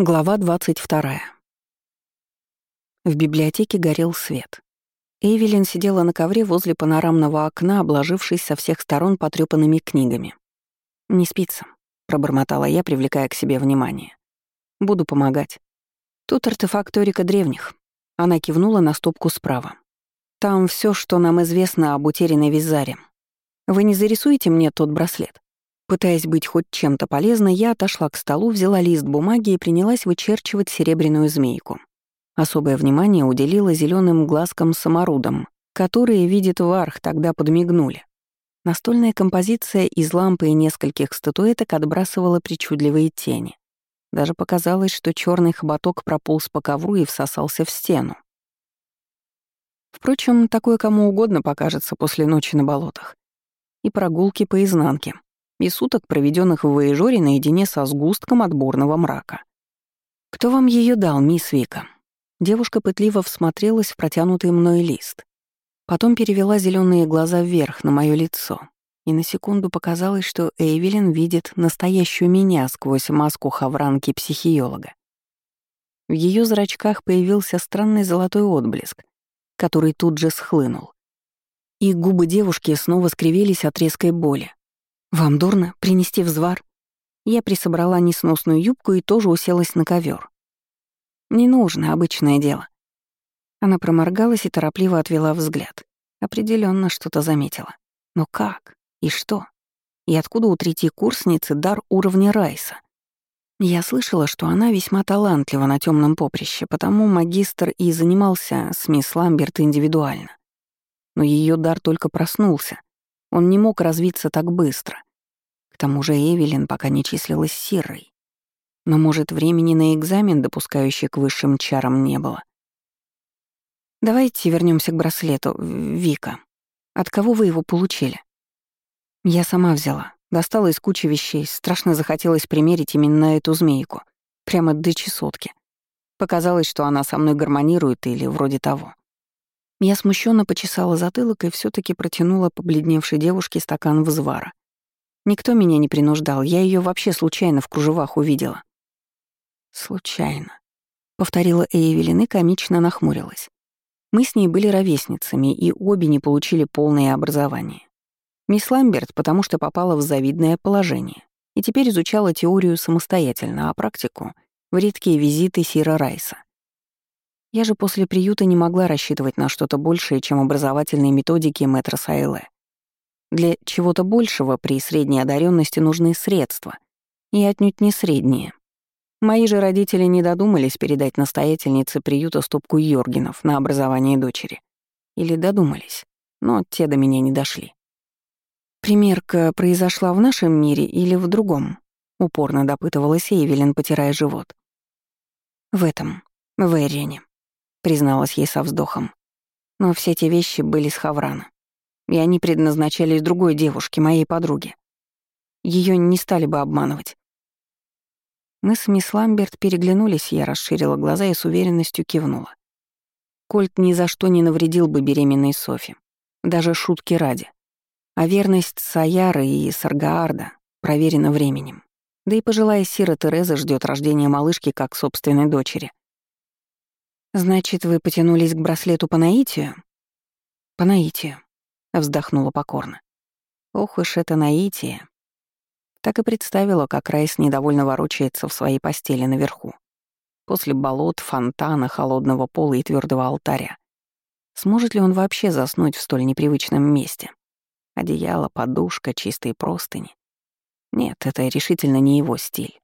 Глава 22. В библиотеке горел свет. Эвелин сидела на ковре возле панорамного окна, обложившись со всех сторон потрёпанными книгами. «Не спится», — пробормотала я, привлекая к себе внимание. «Буду помогать. Тут артефакторика древних». Она кивнула на стопку справа. «Там все, что нам известно об утерянной визаре. Вы не зарисуете мне тот браслет?» Пытаясь быть хоть чем-то полезной, я отошла к столу, взяла лист бумаги и принялась вычерчивать серебряную змейку. Особое внимание уделила зеленым глазкам-саморудам, которые, видит Варх, тогда подмигнули. Настольная композиция из лампы и нескольких статуэток отбрасывала причудливые тени. Даже показалось, что черный хоботок прополз по ковру и всосался в стену. Впрочем, такое кому угодно покажется после ночи на болотах. И прогулки по изнанке, и суток, проведенных в Воежоре наедине со сгустком отборного мрака. «Кто вам ее дал, мисс Вика?» Девушка пытливо всмотрелась в протянутый мной лист. Потом перевела зеленые глаза вверх на мое лицо, и на секунду показалось, что Эйвелин видит настоящую меня сквозь маску хавранки-психиолога. В ее зрачках появился странный золотой отблеск, который тут же схлынул. И губы девушки снова скривились от резкой боли, «Вам дурно? Принести взвар?» Я присобрала несносную юбку и тоже уселась на ковер. «Не нужно, обычное дело». Она проморгалась и торопливо отвела взгляд. Определенно что-то заметила. Но как? И что? И откуда у третьей курсницы дар уровня Райса? Я слышала, что она весьма талантлива на темном поприще, потому магистр и занимался с мисс Ламберт индивидуально. Но ее дар только проснулся. Он не мог развиться так быстро. К тому же Эвелин пока не числилась сирой. Но, может, времени на экзамен, допускающий к высшим чарам, не было. Давайте вернемся к браслету, Вика. От кого вы его получили? Я сама взяла. Достала из кучи вещей. Страшно захотелось примерить именно эту змейку. Прямо до чесотки. Показалось, что она со мной гармонирует или вроде того. Я смущенно почесала затылок и все таки протянула побледневшей девушке стакан взвара. Никто меня не принуждал, я ее вообще случайно в кружевах увидела. Случайно. Повторила Эйвелин и комично нахмурилась. Мы с ней были ровесницами, и обе не получили полное образование. Мисс Ламберт, потому что попала в завидное положение, и теперь изучала теорию самостоятельно, а практику — в редкие визиты Сира Райса. Я же после приюта не могла рассчитывать на что-то большее, чем образовательные методики мэтра Сайле. Для чего-то большего при средней одаренности нужны средства, и отнюдь не средние. Мои же родители не додумались передать настоятельнице приюта стопку Йоргенов на образование дочери. Или додумались, но те до меня не дошли. «Примерка произошла в нашем мире или в другом?» — упорно допытывалась Эйвелин, потирая живот. «В этом, в Эрине», — призналась ей со вздохом. «Но все эти вещи были с Хаврана и они предназначались другой девушке, моей подруге. Ее не стали бы обманывать. Мы с мисс Ламберт переглянулись, я расширила глаза и с уверенностью кивнула. Кольт ни за что не навредил бы беременной Софи, даже шутки ради. А верность Саяры и Саргаарда проверена временем. Да и пожилая Сира Тереза ждет рождения малышки как собственной дочери. «Значит, вы потянулись к браслету по наитию?» «По наитию», Вздохнула покорно. Ох уж это наитие. Так и представила, как Райс недовольно ворочается в своей постели наверху. После болот, фонтана, холодного пола и твердого алтаря. Сможет ли он вообще заснуть в столь непривычном месте? Одеяло, подушка, чистые простыни. Нет, это решительно не его стиль.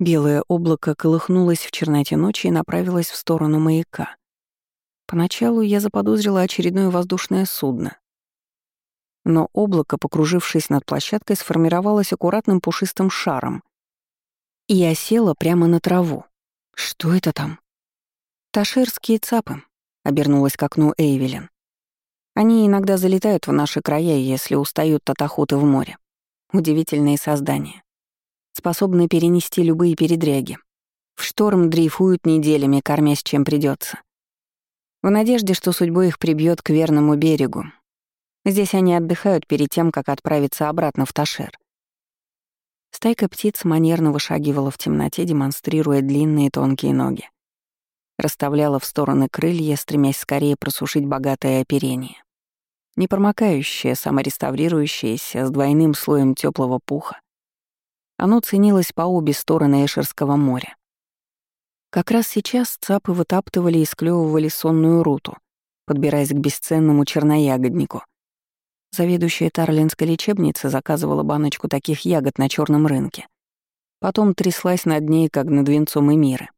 Белое облако колыхнулось в черноте ночи и направилось в сторону маяка. Поначалу я заподозрила очередное воздушное судно, но облако, покружившись над площадкой, сформировалось аккуратным пушистым шаром и осела прямо на траву. «Что это там?» «Ташерские цапы», — обернулась к окну Эйвелин. «Они иногда залетают в наши края, если устают от охоты в море. Удивительные создания. Способны перенести любые передряги. В шторм дрейфуют неделями, кормясь чем придется. В надежде, что судьбой их прибьет к верному берегу, Здесь они отдыхают перед тем, как отправиться обратно в Ташер. Стайка птиц манерно вышагивала в темноте, демонстрируя длинные тонкие ноги. Расставляла в стороны крылья, стремясь скорее просушить богатое оперение. Непромокающее, самореставрирующееся, с двойным слоем теплого пуха. Оно ценилось по обе стороны Эшерского моря. Как раз сейчас цапы вытаптывали и склевывали сонную руту, подбираясь к бесценному черноягоднику — Заведующая Тарлинской лечебницы заказывала баночку таких ягод на черном рынке. Потом тряслась над ней, как над венцом Эмиры.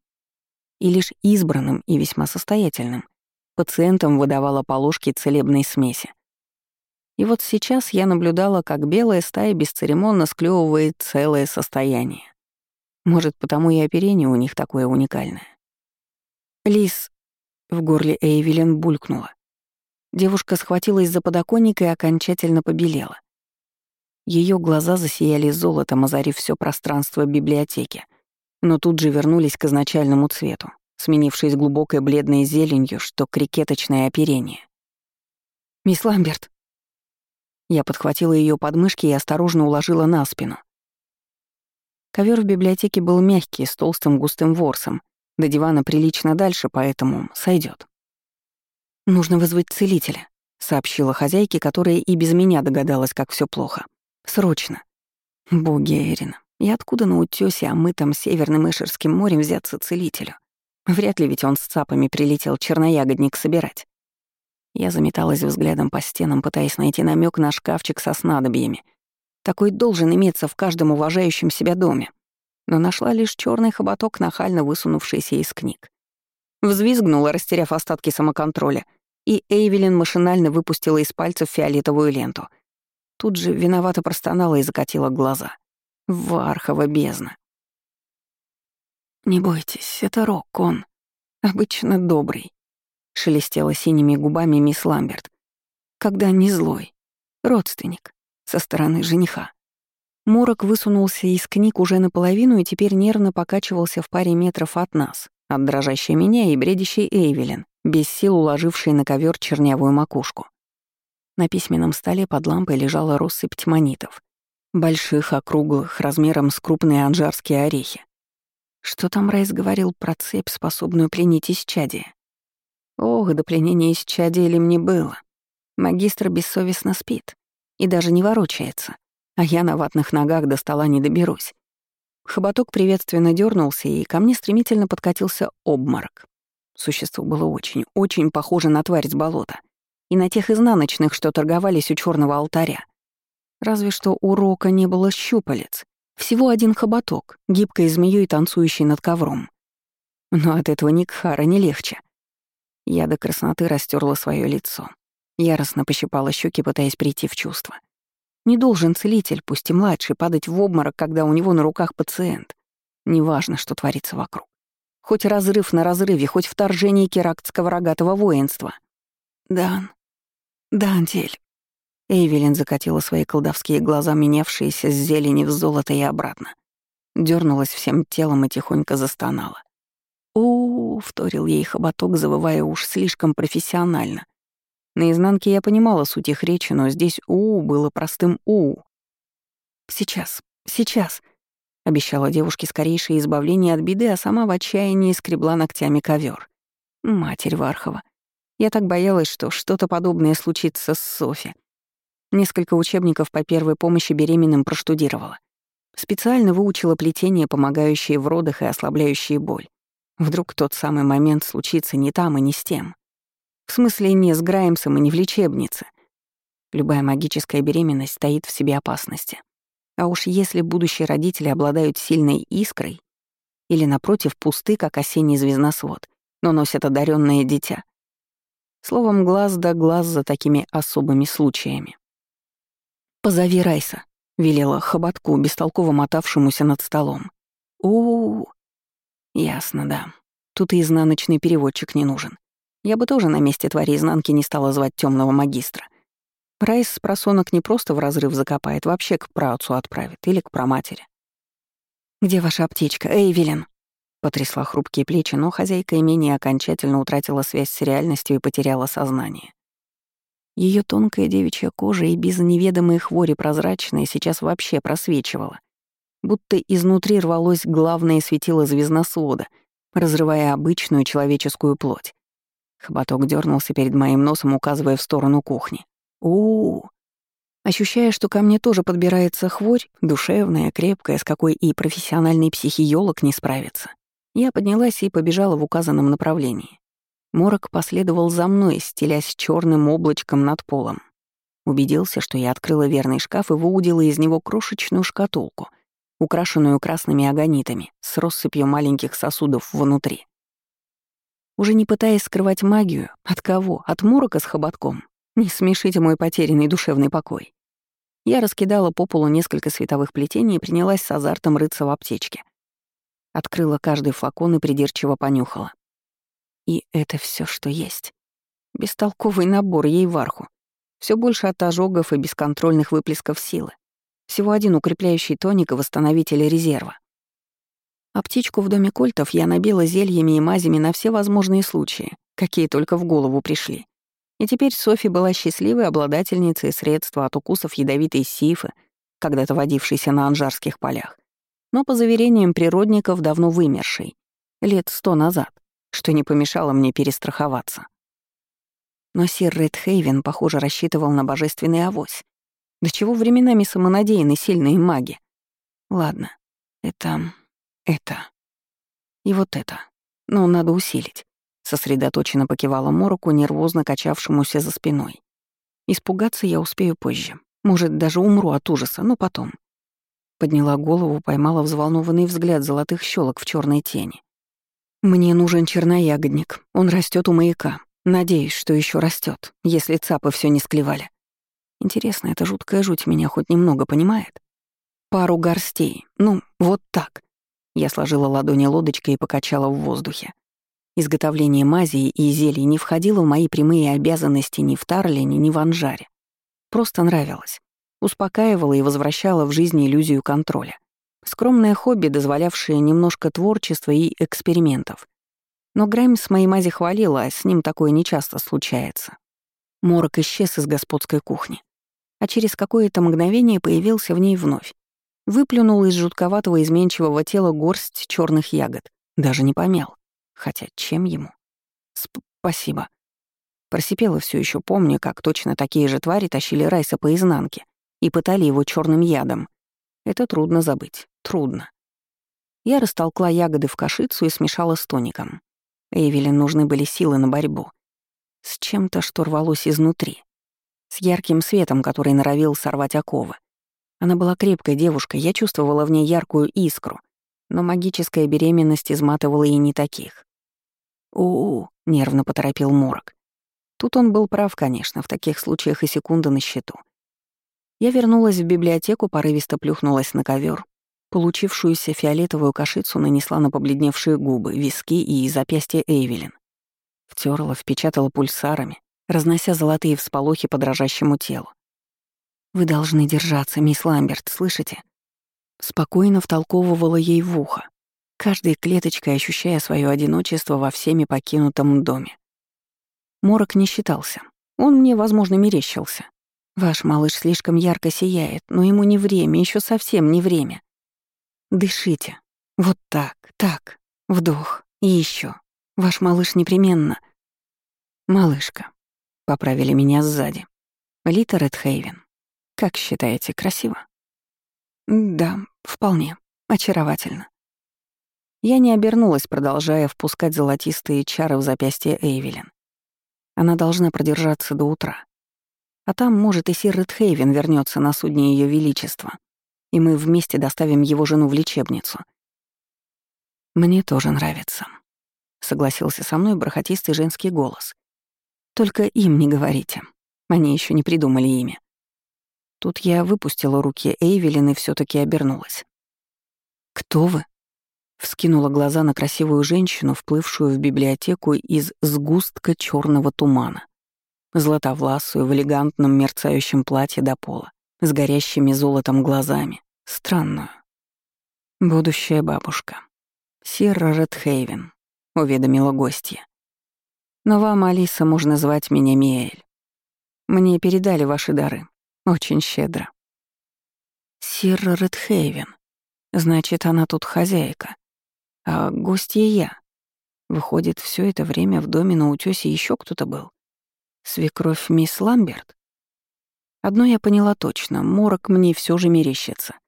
И лишь избранным и весьма состоятельным пациентам выдавала по ложке целебной смеси. И вот сейчас я наблюдала, как белая стая бесцеремонно склевывает целое состояние. Может, потому и оперение у них такое уникальное. Лис в горле Эйвелин булькнула. Девушка схватилась за подоконник и окончательно побелела. Ее глаза засияли золотом, озарив все пространство библиотеки, но тут же вернулись к изначальному цвету, сменившись глубокой бледной зеленью, что крикеточное оперение. «Мисс Ламберт!» Я подхватила ее подмышки и осторожно уложила на спину. Ковер в библиотеке был мягкий, с толстым густым ворсом. До дивана прилично дальше, поэтому сойдет. «Нужно вызвать целителя», — сообщила хозяйке, которая и без меня догадалась, как все плохо. «Срочно». Боги Эрина, и откуда на утёсе, а мы там северным Ишерским морем взяться целителю? Вряд ли ведь он с цапами прилетел черноягодник собирать. Я заметалась взглядом по стенам, пытаясь найти намек на шкафчик со снадобьями. Такой должен иметься в каждом уважающем себя доме. Но нашла лишь черный хоботок, нахально высунувшийся из книг. Взвизгнула, растеряв остатки самоконтроля — и Эйвелин машинально выпустила из пальцев фиолетовую ленту. Тут же виновато простонала и закатила глаза. Вархова бездна. «Не бойтесь, это Рок, он обычно добрый», — шелестела синими губами мисс Ламберт. «Когда не злой. Родственник. Со стороны жениха». Морок высунулся из книг уже наполовину и теперь нервно покачивался в паре метров от нас, от дрожащей меня и бредящей Эйвелин, без сил уложивший на ковер чернявую макушку. На письменном столе под лампой лежала россыпь тманитов, больших, округлых, размером с крупные анжарские орехи. Что там Райс говорил про цепь, способную пленить исчадие? Ох, до пленения исчадия ли мне было. Магистр бессовестно спит и даже не ворочается, а я на ватных ногах до стола не доберусь. Хоботок приветственно дернулся, и ко мне стремительно подкатился обморок. Существо было очень, очень похоже на тварь с болота и на тех изнаночных, что торговались у черного алтаря. Разве что у Рока не было щупалец. Всего один хоботок, гибкой змеей, танцующей над ковром. Но от этого Никхара не легче. Я до красноты растерла свое лицо. Яростно пощипала щеки, пытаясь прийти в чувство. Не должен целитель, пусть и младший, падать в обморок, когда у него на руках пациент. Неважно, что творится вокруг. Хоть разрыв на разрыве, хоть вторжение керактского рогатого воинства. «Дан, Дантель». Эйвелин закатила свои колдовские глаза, менявшиеся с зелени в золото и обратно. Дёрнулась всем телом и тихонько застонала. у, -у, вторил ей хоботок, завывая уж слишком профессионально. На изнанке я понимала суть их речи, но здесь «у» было простым «у». «Сейчас, сейчас», Обещала девушке скорейшее избавление от беды, а сама в отчаянии скребла ногтями ковер. Матерь Вархова. Я так боялась, что что-то подобное случится с Софи. Несколько учебников по первой помощи беременным проштудировала. Специально выучила плетение, помогающее в родах и ослабляющее боль. Вдруг тот самый момент случится не там и не с тем. В смысле, не с Граймсом и не в лечебнице. Любая магическая беременность стоит в себе опасности. А уж если будущие родители обладают сильной искрой или, напротив, пусты, как осенний звездносвод, но носят одаренное дитя. Словом, глаз да глаз за такими особыми случаями. «Позови Райса», — велела хоботку, бестолково мотавшемуся над столом. у у. Ясно, да. Тут и изнаночный переводчик не нужен. Я бы тоже на месте твари изнанки не стала звать темного магистра. Прайс с просонок не просто в разрыв закопает, вообще к праотцу отправит или к проматери. «Где ваша аптечка, Эйвелин?» Потрясла хрупкие плечи, но хозяйка имения окончательно утратила связь с реальностью и потеряла сознание. Ее тонкая девичья кожа и без неведомой хвори прозрачная сейчас вообще просвечивала, будто изнутри рвалось главное светило звездносвода, разрывая обычную человеческую плоть. Хоботок дернулся перед моим носом, указывая в сторону кухни. У, -у, -у. Ощущая, что ко мне тоже подбирается хворь, душевная, крепкая, с какой и профессиональный психиолог не справится, я поднялась и побежала в указанном направлении. Морок последовал за мной, стелясь черным облачком над полом. Убедился, что я открыла верный шкаф и выудила из него крошечную шкатулку, украшенную красными агонитами, с россыпью маленьких сосудов внутри. Уже не пытаясь скрывать магию, от кого? От морока с хоботком? Не смешите мой потерянный душевный покой. Я раскидала по полу несколько световых плетений и принялась с азартом рыться в аптечке. Открыла каждый флакон и придирчиво понюхала. И это все, что есть. Бестолковый набор ей варху. Все больше от ожогов и бесконтрольных выплесков силы. Всего один укрепляющий тоник и восстановитель резерва. Аптечку в доме кольтов я набила зельями и мазями на все возможные случаи, какие только в голову пришли. И теперь Софи была счастливой обладательницей средства от укусов ядовитой сифы, когда-то водившейся на анжарских полях, но, по заверениям природников, давно вымершей, лет сто назад, что не помешало мне перестраховаться. Но сир Редхейвен, похоже, рассчитывал на божественный авось. До чего временами самонадеянны сильные маги. Ладно, это... это... И вот это. Ну, надо усилить. Сосредоточенно покивала Мороку, нервозно качавшемуся за спиной. Испугаться я успею позже. Может, даже умру от ужаса, но потом. Подняла голову, поймала взволнованный взгляд золотых щелок в черной тени. Мне нужен черноягодник. Он растет у маяка. Надеюсь, что еще растет, если цапы все не склевали. Интересно, эта жуткая жуть меня хоть немного понимает? Пару горстей. Ну, вот так. Я сложила ладони лодочкой и покачала в воздухе. Изготовление мази и зелий не входило в мои прямые обязанности ни в Тарлине, ни в Анжаре. Просто нравилось. Успокаивало и возвращало в жизнь иллюзию контроля. Скромное хобби, дозволявшее немножко творчества и экспериментов. Но Граймс моей мази хвалила, а с ним такое нечасто случается. Морок исчез из господской кухни. А через какое-то мгновение появился в ней вновь. Выплюнул из жутковатого изменчивого тела горсть черных ягод. Даже не помял. Хотя чем ему? Спасибо. Просипела все еще помню, как точно такие же твари тащили Райса по изнанке и пытали его черным ядом. Это трудно забыть. Трудно. Я растолкла ягоды в кашицу и смешала с тоником. Эвелин нужны были силы на борьбу. С чем-то, что рвалось изнутри. С ярким светом, который норовил сорвать оковы. Она была крепкой девушкой, я чувствовала в ней яркую искру, но магическая беременность изматывала и не таких. «У-у-у», — нервно поторопил Морок. Тут он был прав, конечно, в таких случаях и секунда на счету. Я вернулась в библиотеку, порывисто плюхнулась на ковер, Получившуюся фиолетовую кашицу нанесла на побледневшие губы, виски и запястья Эйвелин. Втерла, впечатала пульсарами, разнося золотые всполохи по дрожащему телу. «Вы должны держаться, мисс Ламберт, слышите?» Спокойно втолковывала ей в ухо, каждой клеточкой ощущая свое одиночество во всеми покинутом доме. Морок не считался. Он мне, возможно, мерещился. Ваш малыш слишком ярко сияет, но ему не время, еще совсем не время. Дышите. Вот так, так. Вдох. И еще. Ваш малыш непременно. Малышка. Поправили меня сзади. Лита Редхейвен. Как считаете, красиво? Да, вполне. Очаровательно. Я не обернулась, продолжая впускать золотистые чары в запястье Эйвелин. Она должна продержаться до утра. А там, может, и сир Редхейвен вернется на судне Ее Величества и мы вместе доставим его жену в лечебницу. Мне тоже нравится, согласился со мной бархатистый женский голос. Только им не говорите. Они еще не придумали имя. Тут я выпустила руки Эйвелин и все таки обернулась. «Кто вы?» Вскинула глаза на красивую женщину, вплывшую в библиотеку из сгустка черного тумана. Златовласую в элегантном мерцающем платье до пола с горящими золотом глазами, странную. Будущая бабушка. Сирра Редхейвен, уведомила гостья. Но вам, Алиса, можно звать меня Миэль. Мне передали ваши дары. Очень щедро. Сирра Редхейвен. Значит, она тут хозяйка. А гостья я. Выходит, все это время в доме на утёсе еще кто-то был. Свекровь мисс Ламберт? Одно я поняла точно, морок мне все же мерещится.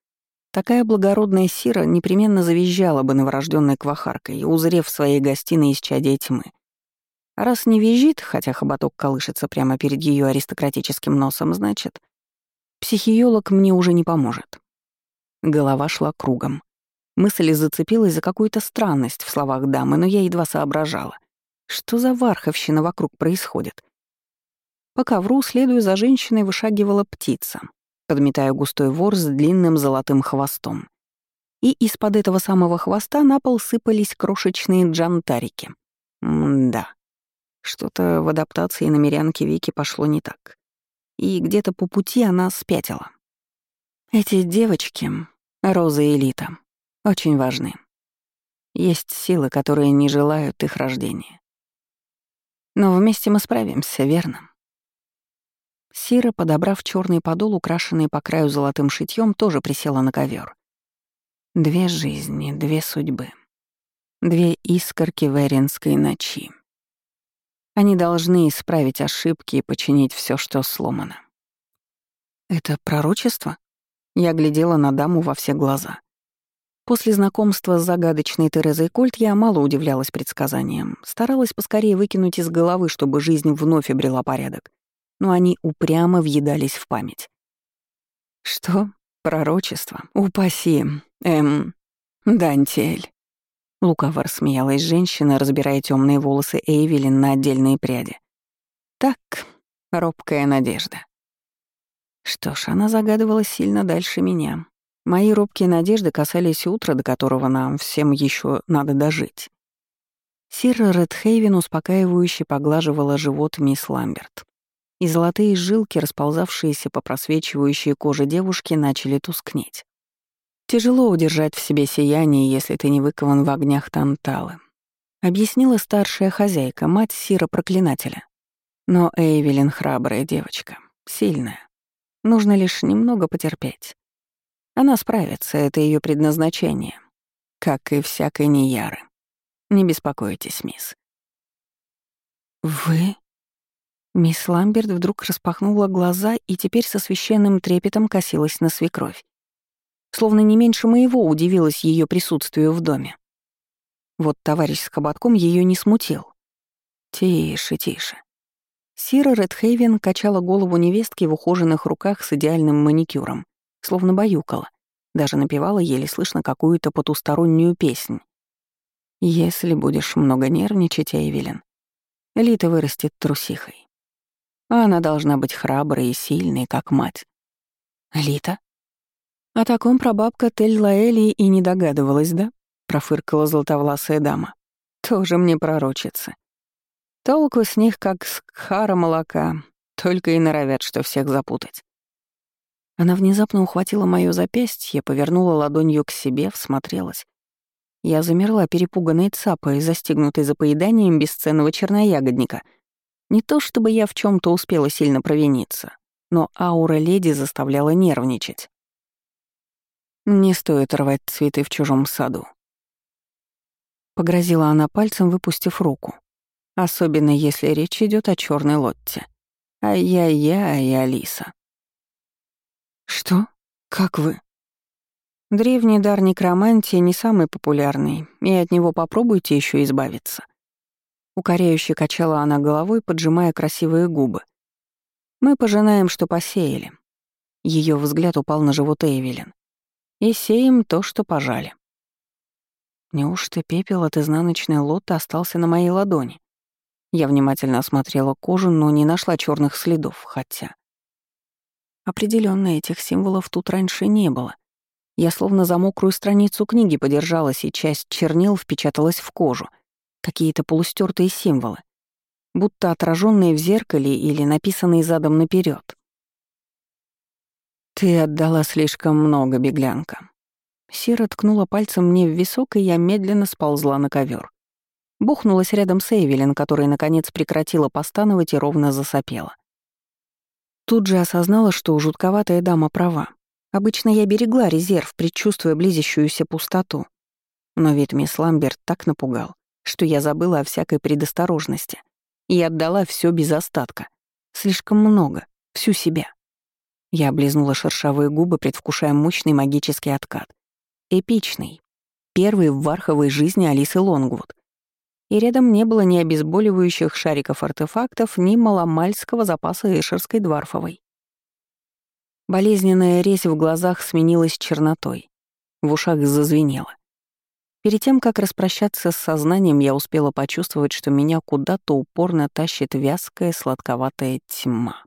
Такая благородная сира непременно завизжала бы новорожденной квахаркой, узрев в своей гостиной исчадие тьмы. А раз не визжит, хотя хоботок колышется прямо перед ее аристократическим носом, значит, психиолог мне уже не поможет. Голова шла кругом. Мысль зацепилась за какую-то странность в словах дамы, но я едва соображала. Что за варховщина вокруг происходит? По ковру, следуя за женщиной, вышагивала птица, подметая густой вор с длинным золотым хвостом. И из-под этого самого хвоста на пол сыпались крошечные джантарики. М-да. Что-то в адаптации на мирянке Вики пошло не так. И где-то по пути она спятила. Эти девочки, Роза и Элита, очень важны. Есть силы, которые не желают их рождения. Но вместе мы справимся, верно? Сира, подобрав черный подол, украшенный по краю золотым шитьем, тоже присела на ковер. Две жизни, две судьбы. Две искорки веренской ночи. Они должны исправить ошибки и починить все, что сломано. Это пророчество? Я глядела на даму во все глаза. После знакомства с загадочной Терезой Кольт я мало удивлялась предсказаниям, старалась поскорее выкинуть из головы, чтобы жизнь вновь обрела порядок, но они упрямо въедались в память. Что? Пророчество? Упаси. Эм... Дантель. Лукаво рассмеялась женщина, разбирая темные волосы Эйвелин на отдельные пряди. Так, робкая надежда. Что ж, она загадывала сильно дальше меня. Мои робкие надежды касались утра, до которого нам всем еще надо дожить. Сира Редхейвен успокаивающе поглаживала живот мисс Ламберт. И золотые жилки, расползавшиеся по просвечивающей коже девушки, начали тускнеть. Тяжело удержать в себе сияние, если ты не выкован в огнях Танталы. Объяснила старшая хозяйка, мать Сира-проклинателя. Но Эйвелин храбрая девочка, сильная. Нужно лишь немного потерпеть. Она справится, это ее предназначение. Как и всякой неяры. Не беспокойтесь, мисс. «Вы?» Мисс Ламберт вдруг распахнула глаза и теперь со священным трепетом косилась на свекровь. Словно не меньше моего удивилась ее присутствию в доме. Вот товарищ с хоботком ее не смутил. «Тише, тише. Сира Редхейвен качала голову невестки в ухоженных руках с идеальным маникюром, словно баюкала, даже напевала еле слышно какую-то потустороннюю песнь. «Если будешь много нервничать, Эйвелин, Лита вырастет трусихой. А она должна быть храброй и сильной, как мать». «Лита?» О таком прабабка Тель Лаэли и не догадывалась, да? Профыркала золотовласая дама. Тоже мне пророчится. Толку с них, как с кхара молока, только и норовят, что всех запутать. Она внезапно ухватила моё запястье, повернула ладонью к себе, всмотрелась. Я замерла, перепуганной цапой, застигнутой за поеданием бесценного черноягодника. Не то чтобы я в чем то успела сильно провиниться, но аура леди заставляла нервничать. Не стоит рвать цветы в чужом саду. Погрозила она пальцем, выпустив руку. Особенно если речь идет о черной лотте. Ай-яй-яй, Алиса. Что? Как вы? Древний дар некромантии не самый популярный, и от него попробуйте еще избавиться. Укоряюще качала она головой, поджимая красивые губы. Мы пожинаем, что посеяли. Ее взгляд упал на живот Эвелин. И сеем то, что пожали. Неужто пепел от изнаночной лоты остался на моей ладони? Я внимательно осмотрела кожу, но не нашла черных следов, хотя... Определенно этих символов тут раньше не было. Я словно за мокрую страницу книги подержалась, и часть чернил впечаталась в кожу. Какие-то полустертые символы. Будто отраженные в зеркале или написанные задом наперед. «Ты отдала слишком много, беглянка». Сира ткнула пальцем мне в висок, и я медленно сползла на ковер. Бухнулась рядом с Эйвелин, которая, наконец, прекратила постановать и ровно засопела. Тут же осознала, что жутковатая дама права. Обычно я берегла резерв, предчувствуя близящуюся пустоту. Но ведь мисс Ламберт так напугал, что я забыла о всякой предосторожности и отдала все без остатка. Слишком много, всю себя. Я облизнула шершавые губы, предвкушая мощный магический откат. Эпичный. Первый в варховой жизни Алисы Лонгвуд. И рядом не было ни обезболивающих шариков-артефактов, ни маломальского запаса Эшерской Дварфовой. Болезненная резь в глазах сменилась чернотой. В ушах зазвенело. Перед тем, как распрощаться с сознанием, я успела почувствовать, что меня куда-то упорно тащит вязкая сладковатая тьма.